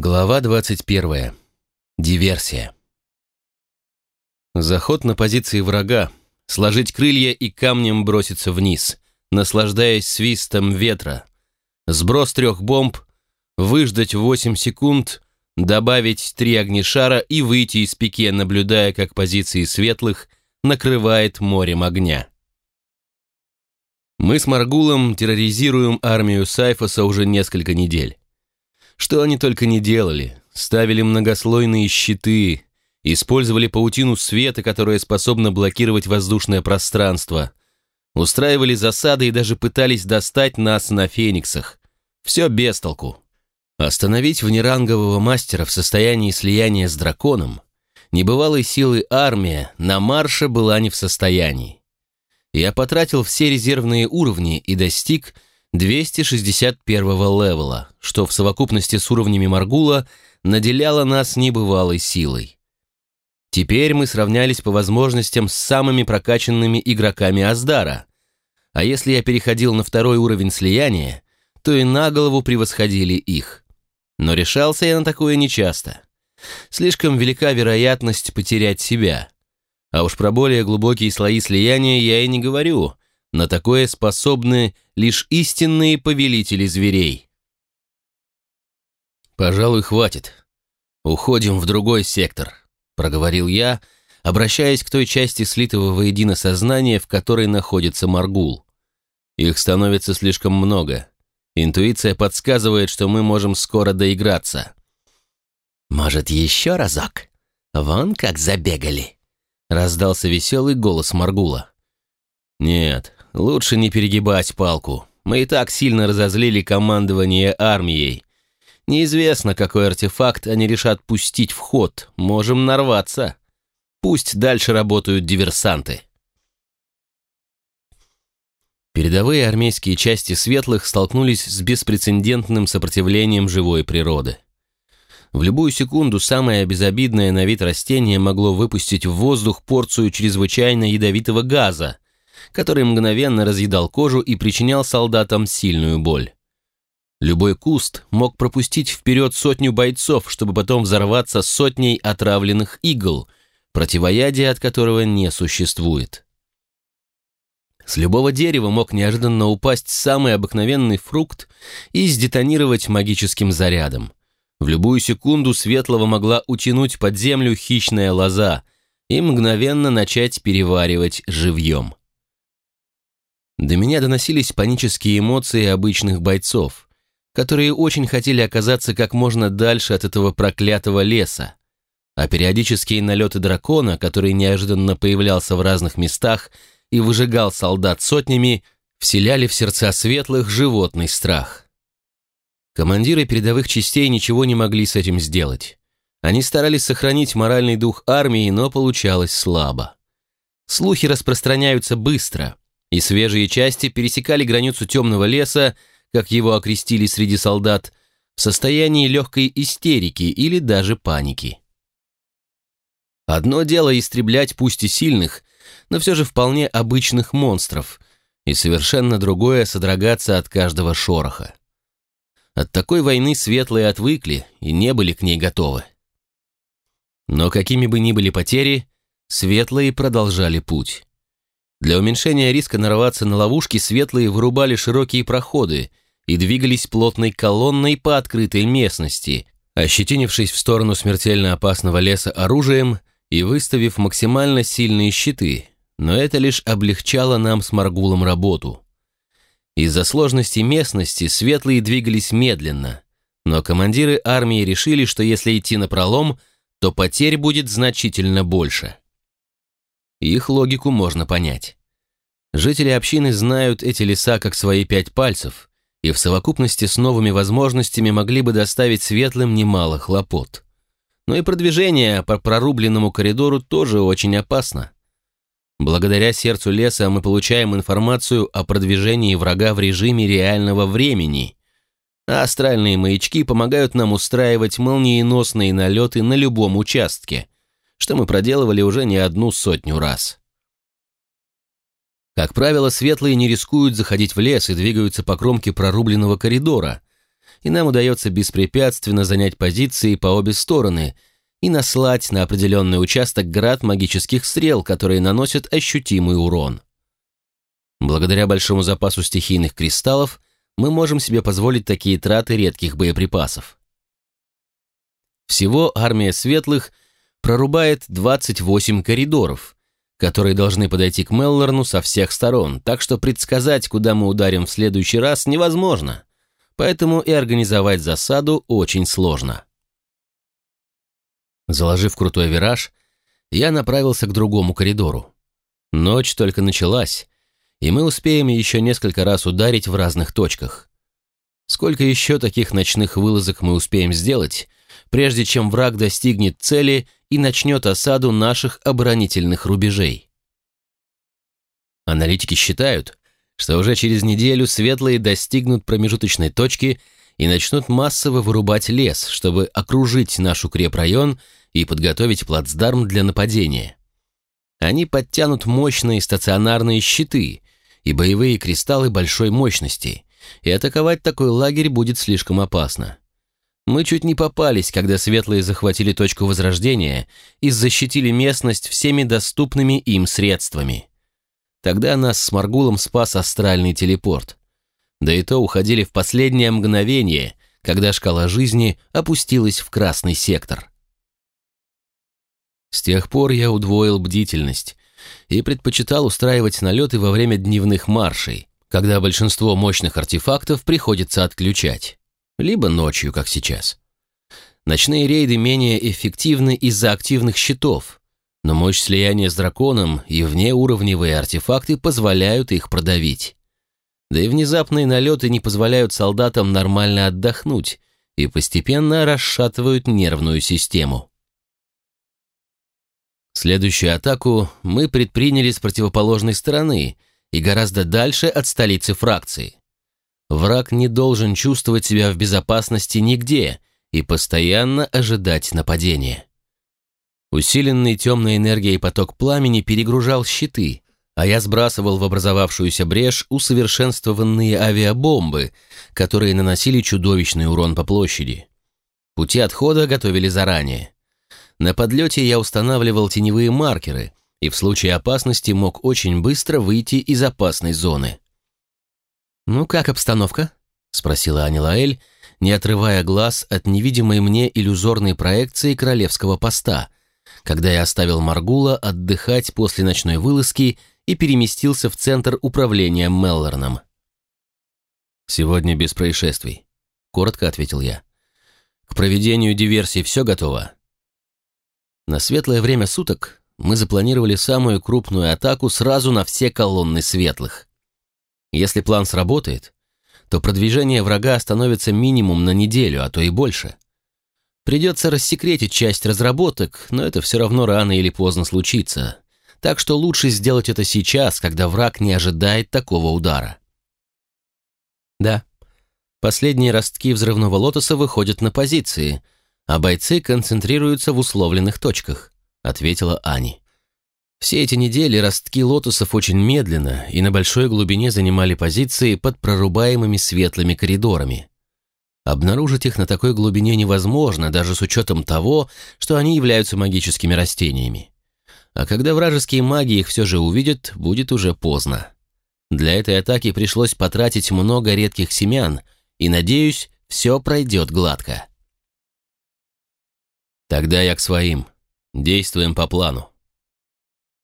Глава 21. Диверсия. Заход на позиции врага, сложить крылья и камнем броситься вниз, наслаждаясь свистом ветра, сброс трех бомб, выждать 8 секунд, добавить три огнешара и выйти из пике, наблюдая, как позиции светлых накрывает морем огня. Мы с Маргулом терроризируем армию Сайфоса уже несколько недель. Что они только не делали. Ставили многослойные щиты, использовали паутину света, которая способна блокировать воздушное пространство, устраивали засады и даже пытались достать нас на фениксах. Все без толку. Остановить внерангового мастера в состоянии слияния с драконом небывалой силы армия на марше была не в состоянии. Я потратил все резервные уровни и достиг 261 левела, что в совокупности с уровнями Маргула наделяло нас небывалой силой. Теперь мы сравнялись по возможностям с самыми прокачанными игроками Аздара, а если я переходил на второй уровень слияния, то и на голову превосходили их. Но решался я на такое нечасто. Слишком велика вероятность потерять себя. А уж про более глубокие слои слияния я и не говорю — на такое способны лишь истинные повелители зверей. «Пожалуй, хватит. Уходим в другой сектор», — проговорил я, обращаясь к той части слитого воедино сознания, в которой находится Маргул. «Их становится слишком много. Интуиция подсказывает, что мы можем скоро доиграться». «Может, еще разок? Вон как забегали!» — раздался веселый голос Маргула. «Нет, Лучше не перегибать палку. Мы и так сильно разозлили командование армией. Неизвестно, какой артефакт они решат пустить в ход. Можем нарваться. Пусть дальше работают диверсанты. Передовые армейские части светлых столкнулись с беспрецедентным сопротивлением живой природы. В любую секунду самое безобидное на вид растение могло выпустить в воздух порцию чрезвычайно ядовитого газа, который мгновенно разъедал кожу и причинял солдатам сильную боль. Любой куст мог пропустить вперед сотню бойцов, чтобы потом взорваться сотней отравленных игл, противоядия от которого не существует. С любого дерева мог неожиданно упасть самый обыкновенный фрукт и сдетонировать магическим зарядом. В любую секунду светлого могла утянуть под землю хищная лоза и мгновенно начать переваривать живьем. До меня доносились панические эмоции обычных бойцов, которые очень хотели оказаться как можно дальше от этого проклятого леса, а периодические налеты дракона, который неожиданно появлялся в разных местах и выжигал солдат сотнями, вселяли в сердца светлых животный страх. Командиры передовых частей ничего не могли с этим сделать. Они старались сохранить моральный дух армии, но получалось слабо. Слухи распространяются быстро – и свежие части пересекали границу темного леса, как его окрестили среди солдат, в состоянии легкой истерики или даже паники. Одно дело истреблять пусть и сильных, но все же вполне обычных монстров, и совершенно другое содрогаться от каждого шороха. От такой войны светлые отвыкли и не были к ней готовы. Но какими бы ни были потери, светлые продолжали путь. Для уменьшения риска нарваться на ловушки светлые вырубали широкие проходы и двигались плотной колонной по открытой местности, ощетинившись в сторону смертельно опасного леса оружием и выставив максимально сильные щиты, но это лишь облегчало нам с Маргулом работу. Из-за сложности местности светлые двигались медленно, но командиры армии решили, что если идти на пролом, то потерь будет значительно больше. Их логику можно понять. Жители общины знают эти леса как свои пять пальцев, и в совокупности с новыми возможностями могли бы доставить светлым немало хлопот. Но и продвижение по прорубленному коридору тоже очень опасно. Благодаря сердцу леса мы получаем информацию о продвижении врага в режиме реального времени, а астральные маячки помогают нам устраивать молниеносные налеты на любом участке – что мы проделывали уже не одну сотню раз. Как правило, светлые не рискуют заходить в лес и двигаются по кромке прорубленного коридора. и нам удается беспрепятственно занять позиции по обе стороны и наслать на определенный участок град магических стрел, которые наносят ощутимый урон. Благодаря большому запасу стихийных кристаллов мы можем себе позволить такие траты редких боеприпасов. Всего армия светлых прорубает 28 коридоров, которые должны подойти к Меллорну со всех сторон, так что предсказать, куда мы ударим в следующий раз, невозможно, поэтому и организовать засаду очень сложно. Заложив крутой вираж, я направился к другому коридору. Ночь только началась, и мы успеем еще несколько раз ударить в разных точках. Сколько еще таких ночных вылазок мы успеем сделать, прежде чем враг достигнет цели и начнет осаду наших оборонительных рубежей? Аналитики считают, что уже через неделю светлые достигнут промежуточной точки и начнут массово вырубать лес, чтобы окружить наш укрепрайон и подготовить плацдарм для нападения. Они подтянут мощные стационарные щиты и боевые кристаллы большой мощности, и атаковать такой лагерь будет слишком опасно. Мы чуть не попались, когда светлые захватили точку возрождения и защитили местность всеми доступными им средствами. Тогда нас с Маргулом спас астральный телепорт. Да и то уходили в последнее мгновение, когда шкала жизни опустилась в красный сектор. С тех пор я удвоил бдительность и предпочитал устраивать налеты во время дневных маршей, когда большинство мощных артефактов приходится отключать, либо ночью, как сейчас. Ночные рейды менее эффективны из-за активных щитов, но мощь слияния с драконом и внеуровневые артефакты позволяют их продавить. Да и внезапные налеты не позволяют солдатам нормально отдохнуть и постепенно расшатывают нервную систему. Следующую атаку мы предприняли с противоположной стороны и гораздо дальше от столицы фракции. Враг не должен чувствовать себя в безопасности нигде и постоянно ожидать нападения. Усиленный темной энергией поток пламени перегружал щиты, а я сбрасывал в образовавшуюся брешь усовершенствованные авиабомбы, которые наносили чудовищный урон по площади. Пути отхода готовили заранее. На подлете я устанавливал теневые маркеры и в случае опасности мог очень быстро выйти из опасной зоны. «Ну как обстановка?» — спросила Анилаэль, не отрывая глаз от невидимой мне иллюзорной проекции королевского поста, когда я оставил Маргула отдыхать после ночной вылазки и переместился в центр управления Меллорном. «Сегодня без происшествий», — коротко ответил я. «К проведению диверсии все готово?» На светлое время суток мы запланировали самую крупную атаку сразу на все колонны светлых. Если план сработает, то продвижение врага остановится минимум на неделю, а то и больше. Придется рассекретить часть разработок, но это все равно рано или поздно случится. Так что лучше сделать это сейчас, когда враг не ожидает такого удара. Да, последние ростки взрывного лотоса выходят на позиции — а бойцы концентрируются в условленных точках», — ответила Ани. Все эти недели ростки лотосов очень медленно и на большой глубине занимали позиции под прорубаемыми светлыми коридорами. Обнаружить их на такой глубине невозможно, даже с учетом того, что они являются магическими растениями. А когда вражеские маги их все же увидят, будет уже поздно. Для этой атаки пришлось потратить много редких семян, и, надеюсь, все пройдет гладко. Тогда я к своим. Действуем по плану.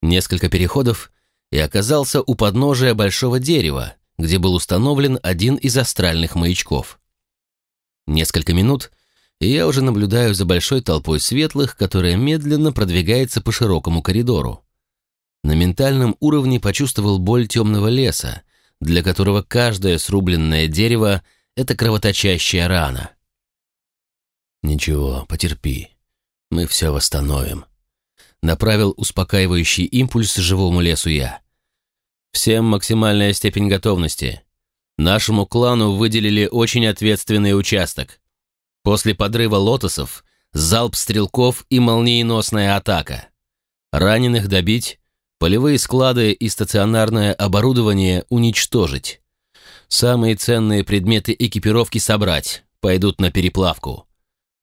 Несколько переходов и оказался у подножия большого дерева, где был установлен один из астральных маячков. Несколько минут, и я уже наблюдаю за большой толпой светлых, которая медленно продвигается по широкому коридору. На ментальном уровне почувствовал боль темного леса, для которого каждое срубленное дерево — это кровоточащая рана. «Ничего, потерпи», мы все восстановим. Направил успокаивающий импульс живому лесу я. Всем максимальная степень готовности. Нашему клану выделили очень ответственный участок. После подрыва лотосов залп стрелков и молниеносная атака. Раненых добить, полевые склады и стационарное оборудование уничтожить. Самые ценные предметы экипировки собрать, пойдут на переплавку.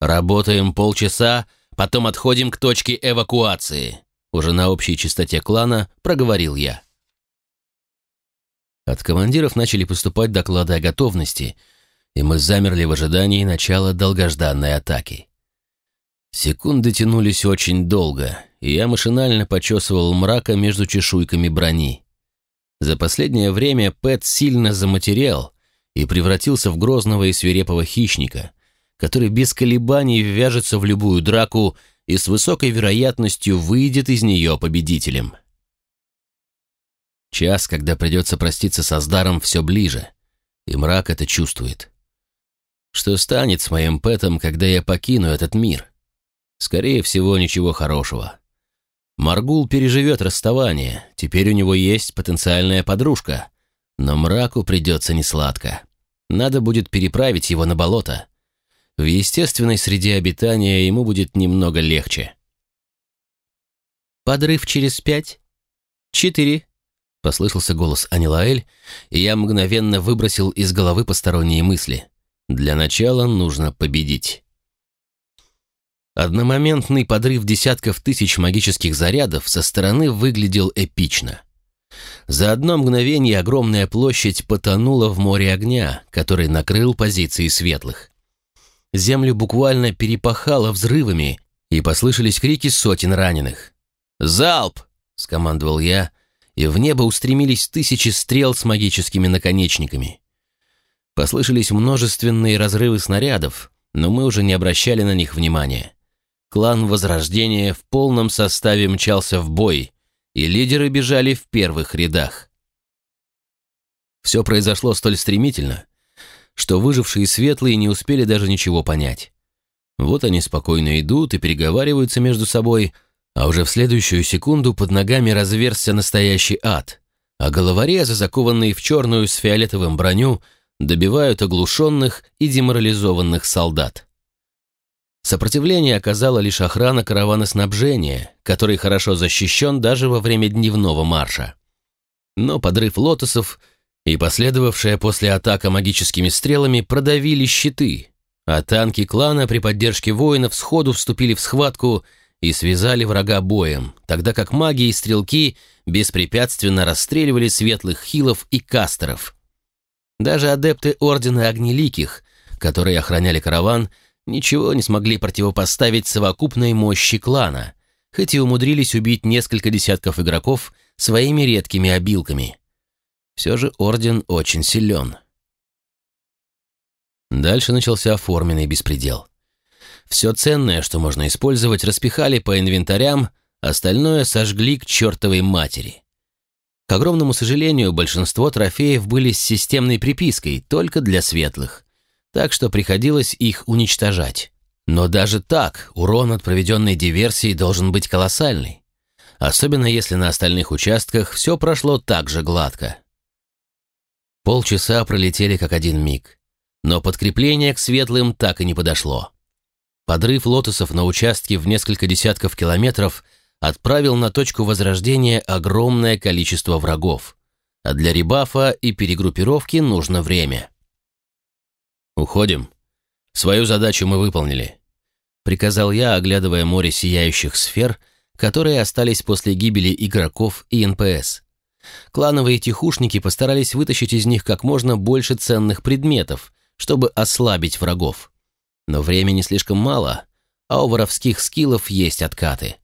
Работаем полчаса, потом отходим к точке эвакуации. Уже на общей частоте клана проговорил я. От командиров начали поступать доклады о готовности, и мы замерли в ожидании начала долгожданной атаки. Секунды тянулись очень долго, и я машинально почесывал мрака между чешуйками брони. За последнее время Пэт сильно заматерял и превратился в грозного и свирепого хищника, который без колебаний ввяжется в любую драку и с высокой вероятностью выйдет из нее победителем. Час, когда придется проститься со Сдаром, все ближе, и мрак это чувствует. Что станет с моим Пэтом, когда я покину этот мир? Скорее всего, ничего хорошего. Маргул переживет расставание, теперь у него есть потенциальная подружка, но мраку придется несладко. Надо будет переправить его на болото. В естественной среде обитания ему будет немного легче. «Подрыв через пять? Четыре?» Послышался голос Анилаэль, и я мгновенно выбросил из головы посторонние мысли. Для начала нужно победить. Одномоментный подрыв десятков тысяч магических зарядов со стороны выглядел эпично. За одно мгновение огромная площадь потонула в море огня, который накрыл позиции светлых. Землю буквально перепахало взрывами, и послышались крики сотен раненых. «Залп!» — скомандовал я — и в небо устремились тысячи стрел с магическими наконечниками. Послышались множественные разрывы снарядов, но мы уже не обращали на них внимания. Клан Возрождения в полном составе мчался в бой, и лидеры бежали в первых рядах. Все произошло столь стремительно, что выжившие светлые не успели даже ничего понять. Вот они спокойно идут и переговариваются между собой, а уже в следующую секунду под ногами разверзся настоящий ад, а головорезы, закованные в черную с фиолетовым броню, добивают оглушенных и деморализованных солдат. Сопротивление оказала лишь охрана каравана снабжения, который хорошо защищен даже во время дневного марша. Но подрыв лотосов и последовавшая после атака магическими стрелами продавили щиты, а танки клана при поддержке воинов сходу вступили в схватку – и связали врага боем, тогда как маги и стрелки беспрепятственно расстреливали светлых хилов и кастеров. Даже адепты Ордена Огнеликих, которые охраняли караван, ничего не смогли противопоставить совокупной мощи клана, хоть и умудрились убить несколько десятков игроков своими редкими обилками. Все же Орден очень силен. Дальше начался оформленный беспредел. Все ценное, что можно использовать, распихали по инвентарям, остальное сожгли к чертовой матери. К огромному сожалению, большинство трофеев были с системной припиской, только для светлых, так что приходилось их уничтожать. Но даже так урон от проведенной диверсии должен быть колоссальный, особенно если на остальных участках все прошло так же гладко. Полчаса пролетели как один миг, но подкрепление к светлым так и не подошло. Подрыв лотосов на участке в несколько десятков километров отправил на точку возрождения огромное количество врагов, а для ребаффа и перегруппировки нужно время. «Уходим. Свою задачу мы выполнили», — приказал я, оглядывая море сияющих сфер, которые остались после гибели игроков и НПС. Клановые тихушники постарались вытащить из них как можно больше ценных предметов, чтобы ослабить врагов. Но времени слишком мало, а у воровских скиллов есть откаты.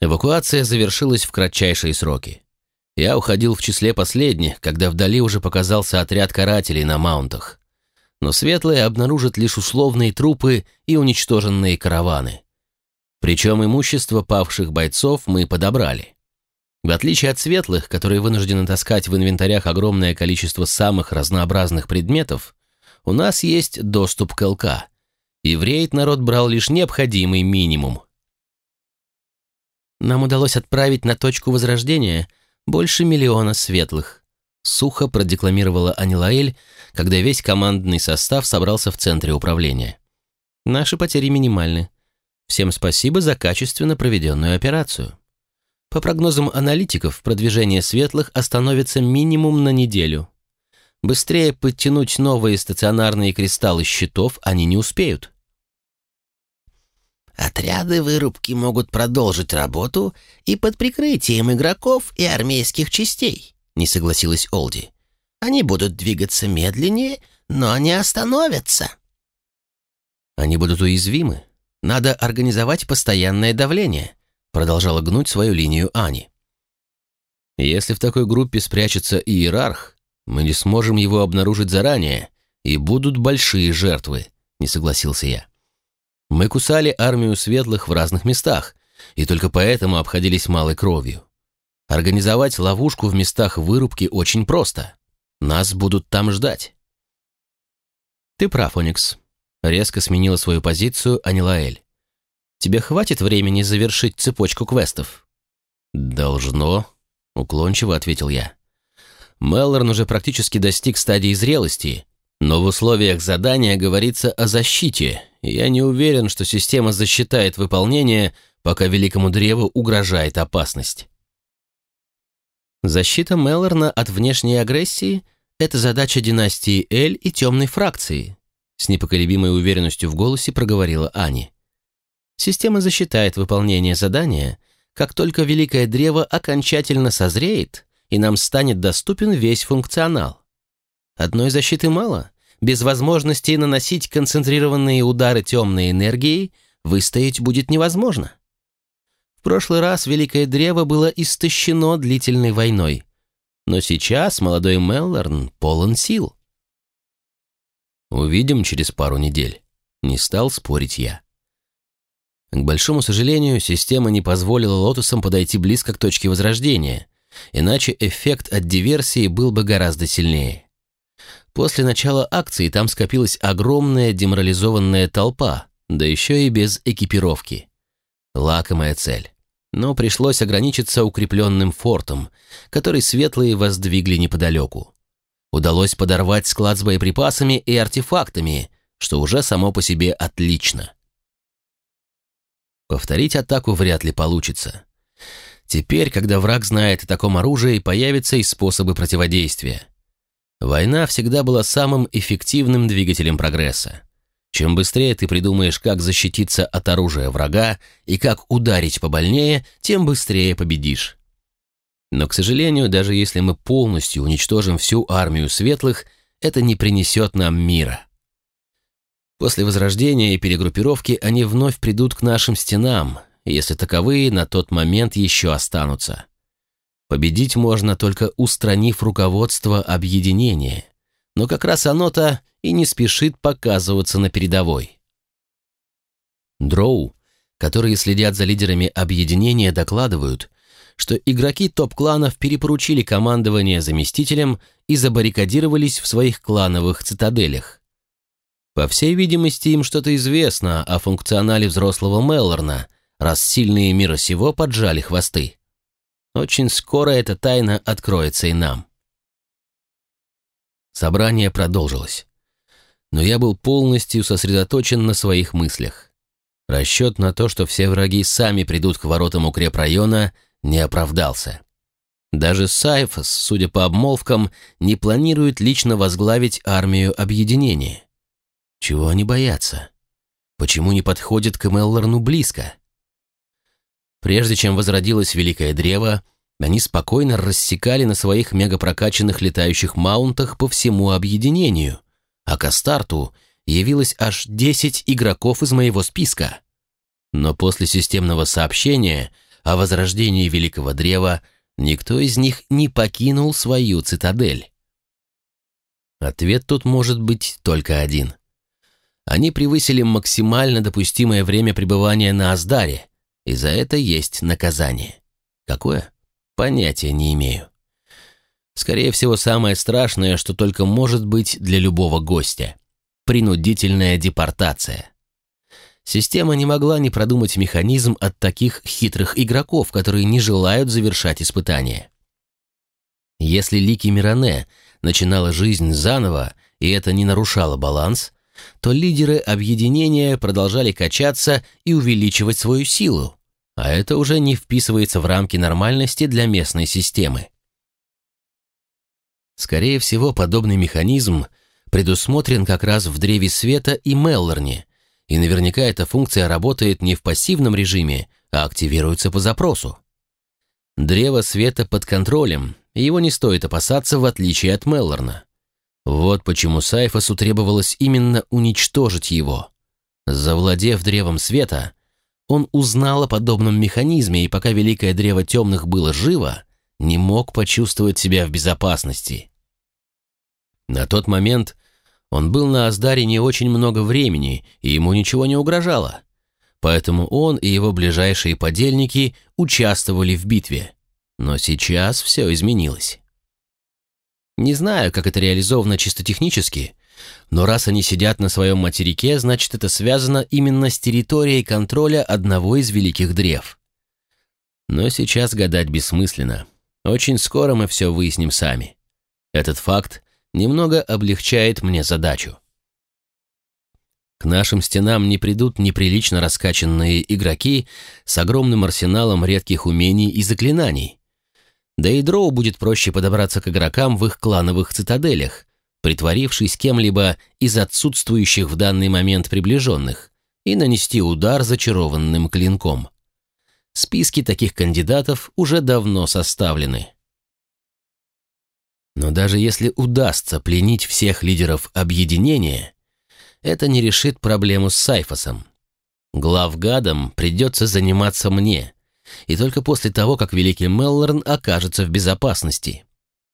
Эвакуация завершилась в кратчайшие сроки. Я уходил в числе последних, когда вдали уже показался отряд карателей на маунтах. Но светлые обнаружат лишь условные трупы и уничтоженные караваны. Причем имущество павших бойцов мы подобрали. В отличие от светлых, которые вынуждены таскать в инвентарях огромное количество самых разнообразных предметов, у нас есть доступ к ЛК, и в рейд народ брал лишь необходимый минимум. Нам удалось отправить на точку возрождения больше миллиона светлых, сухо продекламировала Анилаэль, когда весь командный состав собрался в центре управления. Наши потери минимальны. Всем спасибо за качественно проведенную операцию. По прогнозам аналитиков, продвижение светлых остановится минимум на неделю. Быстрее подтянуть новые стационарные кристаллы щитов они не успеют. Отряды вырубки могут продолжить работу и под прикрытием игроков и армейских частей, не согласилась Олди. Они будут двигаться медленнее, но не остановятся. Они будут уязвимы. Надо организовать постоянное давление, продолжала гнуть свою линию Ани. Если в такой группе спрячется иерарх, мы не сможем его обнаружить заранее, и будут большие жертвы, не согласился я. Мы кусали армию светлых в разных местах, и только поэтому обходились малой кровью. Организовать ловушку в местах вырубки очень просто. Нас будут там ждать. Ты прав, Оникс. Резко сменила свою позицию Анилаэль. Тебе хватит времени завершить цепочку квестов? Должно, уклончиво ответил я. Меллорн уже практически достиг стадии зрелости, но в условиях задания говорится о защите, и я не уверен, что система засчитает выполнение, пока Великому Древу угрожает опасность. Защита Меллорна от внешней агрессии – это задача династии Эль и темной фракции, с непоколебимой уверенностью в голосе проговорила Ани. Система засчитает выполнение задания, как только Великое Древо окончательно созреет, и нам станет доступен весь функционал. Одной защиты мало. Без возможности наносить концентрированные удары темной энергией выстоять будет невозможно. В прошлый раз Великое Древо было истощено длительной войной. Но сейчас молодой Меллорн полон сил. Увидим через пару недель. Не стал спорить я. К большому сожалению, система не позволила лотусам подойти близко к точке возрождения, иначе эффект от диверсии был бы гораздо сильнее. После начала акции там скопилась огромная деморализованная толпа, да еще и без экипировки. Лакомая цель. Но пришлось ограничиться укрепленным фортом, который светлые воздвигли неподалеку. Удалось подорвать склад с боеприпасами и артефактами, что уже само по себе отлично. Повторить атаку вряд ли получится. Теперь, когда враг знает о таком оружии, появятся и способы противодействия. Война всегда была самым эффективным двигателем прогресса. Чем быстрее ты придумаешь, как защититься от оружия врага и как ударить побольнее, тем быстрее победишь. Но, к сожалению, даже если мы полностью уничтожим всю армию светлых, это не принесет нам мира. После возрождения и перегруппировки они вновь придут к нашим стенам, если таковые на тот момент еще останутся. Победить можно только устранив руководство объединения, но как раз оно-то и не спешит показываться на передовой. Дроу, которые следят за лидерами объединения, докладывают, что игроки топ-кланов перепоручили командование заместителям и забаррикадировались в своих клановых цитаделях. По всей видимости, им что-то известно о функционале взрослого Меллорна, раз сильные мира сего поджали хвосты. Очень скоро эта тайна откроется и нам. Собрание продолжилось. Но я был полностью сосредоточен на своих мыслях. Расчет на то, что все враги сами придут к воротам укрепрайона, не оправдался. Даже Сайфос, судя по обмолвкам, не планирует лично возглавить армию объединения. Чего они боятся? Почему не подходят к Меллорну близко? Прежде чем возродилось Великое Древо, они спокойно рассекали на своих мегапрокачанных летающих маунтах по всему объединению, а к старту явилось аж 10 игроков из моего списка. Но после системного сообщения о возрождении Великого Древа никто из них не покинул свою цитадель. Ответ тут может быть только один. Они превысили максимально допустимое время пребывания на Аздаре, и за это есть наказание. Какое? Понятия не имею. Скорее всего, самое страшное, что только может быть для любого гостя. Принудительная депортация. Система не могла не продумать механизм от таких хитрых игроков, которые не желают завершать испытания. Если Лики Миране начинала жизнь заново, и это не нарушало баланс, то лидеры объединения продолжали качаться и увеличивать свою силу, а это уже не вписывается в рамки нормальности для местной системы. Скорее всего, подобный механизм предусмотрен как раз в древе света и Меллорне, и наверняка эта функция работает не в пассивном режиме, а активируется по запросу. Древо света под контролем, его не стоит опасаться в отличие от Меллорна. Вот почему Сайфосу требовалось именно уничтожить его. Завладев древом света, он узнал о подобном механизме, и пока Великое Древо Темных было живо, не мог почувствовать себя в безопасности. На тот момент он был на Аздаре не очень много времени, и ему ничего не угрожало. Поэтому он и его ближайшие подельники участвовали в битве. Но сейчас все изменилось. Не знаю, как это реализовано чисто технически, но раз они сидят на своем материке, значит, это связано именно с территорией контроля одного из великих древ. Но сейчас гадать бессмысленно. Очень скоро мы все выясним сами. Этот факт немного облегчает мне задачу. К нашим стенам не придут неприлично раскачанные игроки с огромным арсеналом редких умений и заклинаний. Да и Дроу будет проще подобраться к игрокам в их клановых цитаделях, притворившись кем-либо из отсутствующих в данный момент приближенных, и нанести удар зачарованным клинком. Списки таких кандидатов уже давно составлены. Но даже если удастся пленить всех лидеров объединения, это не решит проблему с Сайфосом. Главгадом придется заниматься мне, и только после того, как Великий Меллорн окажется в безопасности.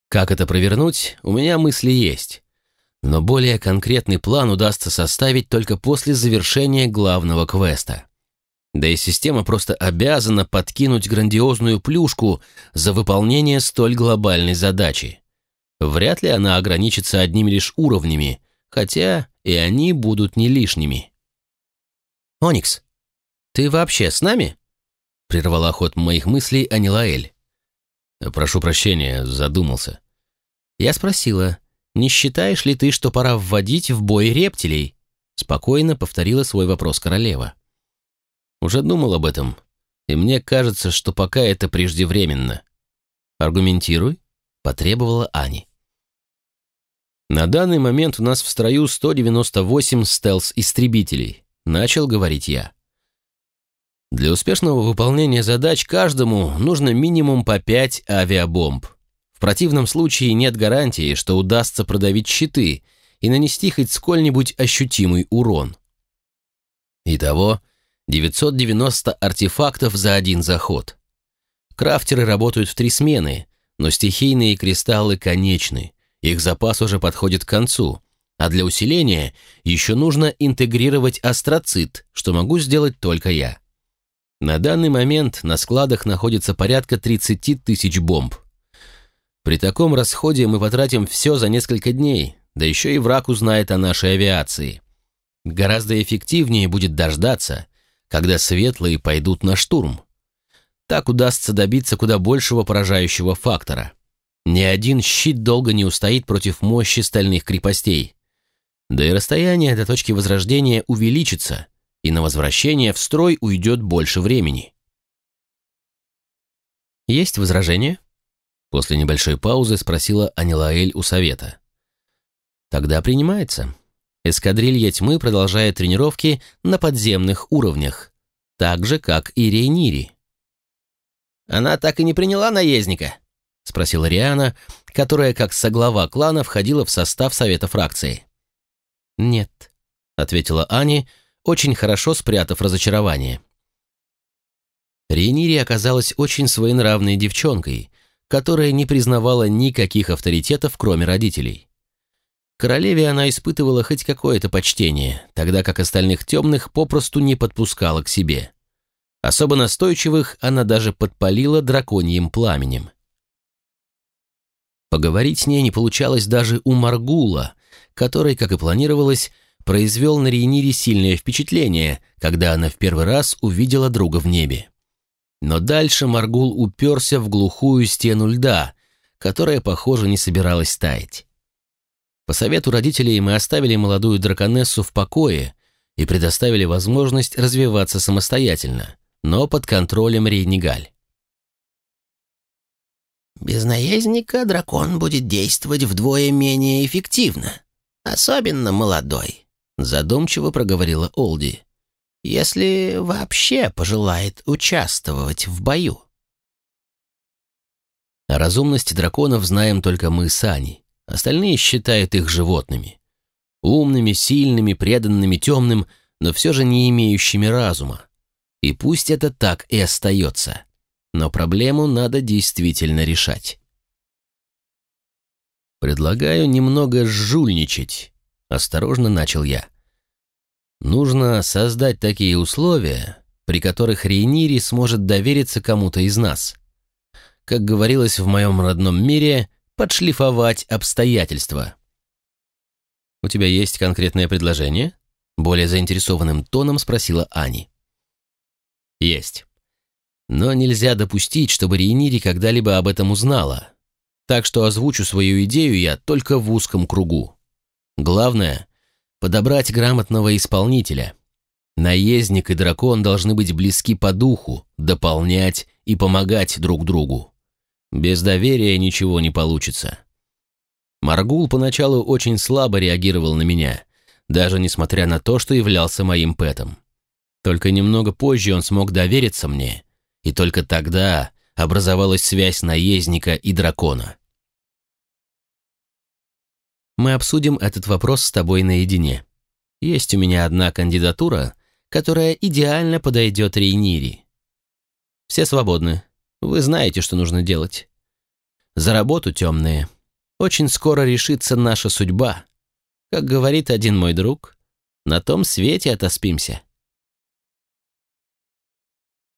Как это провернуть, у меня мысли есть. Но более конкретный план удастся составить только после завершения главного квеста. Да и система просто обязана подкинуть грандиозную плюшку за выполнение столь глобальной задачи. Вряд ли она ограничится одними лишь уровнями, хотя и они будут не лишними. «Оникс, ты вообще с нами?» Прервала ход моих мыслей Анилаэль. «Прошу прощения, задумался». Я спросила, не считаешь ли ты, что пора вводить в бой рептилей? Спокойно повторила свой вопрос королева. Уже думал об этом, и мне кажется, что пока это преждевременно. Аргументируй, потребовала Ани. На данный момент у нас в строю 198 стелс-истребителей, начал говорить я. Для успешного выполнения задач каждому нужно минимум по 5 авиабомб. В противном случае нет гарантии, что удастся продавить щиты и нанести хоть сколь-нибудь ощутимый урон. Итого 990 артефактов за один заход. Крафтеры работают в три смены, но стихийные кристаллы конечны, их запас уже подходит к концу, а для усиления еще нужно интегрировать астроцит, что могу сделать только я. На данный момент на складах находится порядка 30 тысяч бомб. При таком расходе мы потратим все за несколько дней, да еще и враг узнает о нашей авиации. Гораздо эффективнее будет дождаться, когда светлые пойдут на штурм. Так удастся добиться куда большего поражающего фактора. Ни один щит долго не устоит против мощи стальных крепостей. Да и расстояние до точки возрождения увеличится – и на возвращение в строй уйдет больше времени. «Есть возражения?» После небольшой паузы спросила Анилаэль у совета. «Тогда принимается. Эскадрилья тьмы продолжает тренировки на подземных уровнях, так же, как и Рейнири». «Она так и не приняла наездника?» — спросила Риана, которая, как соглава клана, входила в состав совета фракции. «Нет», — ответила Ани, — очень хорошо спрятав разочарование. Рейнири оказалась очень своенравной девчонкой, которая не признавала никаких авторитетов, кроме родителей. Королеве она испытывала хоть какое-то почтение, тогда как остальных темных попросту не подпускала к себе. Особо настойчивых она даже подпалила драконьим пламенем. Поговорить с ней не получалось даже у Маргула, который, как и планировалось, произвел на Рейнире сильное впечатление, когда она в первый раз увидела друга в небе. Но дальше Маргул уперся в глухую стену льда, которая, похоже, не собиралась таять. По совету родителей мы оставили молодую драконессу в покое и предоставили возможность развиваться самостоятельно, но под контролем Рейнигаль. Без наездника дракон будет действовать вдвое менее эффективно, особенно молодой», — задумчиво проговорила Олди, «если вообще пожелает участвовать в бою». О разумности драконов знаем только мы с Аней. Остальные считают их животными. Умными, сильными, преданными темным, но все же не имеющими разума. И пусть это так и остается. Но проблему надо действительно решать. «Предлагаю немного жульничать», — осторожно начал я. «Нужно создать такие условия, при которых Рейнири сможет довериться кому-то из нас. Как говорилось в моем родном мире, подшлифовать обстоятельства». «У тебя есть конкретное предложение?» Более заинтересованным тоном спросила Ани. «Есть. Но нельзя допустить, чтобы Рейнири когда-либо об этом узнала. Так что озвучу свою идею я только в узком кругу. Главное — подобрать грамотного исполнителя. Наездник и дракон должны быть близки по духу, дополнять и помогать друг другу. Без доверия ничего не получится. Маргул поначалу очень слабо реагировал на меня, даже несмотря на то, что являлся моим пэтом. Только немного позже он смог довериться мне, и только тогда образовалась связь наездника и дракона. Мы обсудим этот вопрос с тобой наедине. Есть у меня одна кандидатура, которая идеально подойдет Рейнири. Все свободны. Вы знаете, что нужно делать. За работу темные. Очень скоро решится наша судьба, как говорит один мой друг, на том свете отоспимся.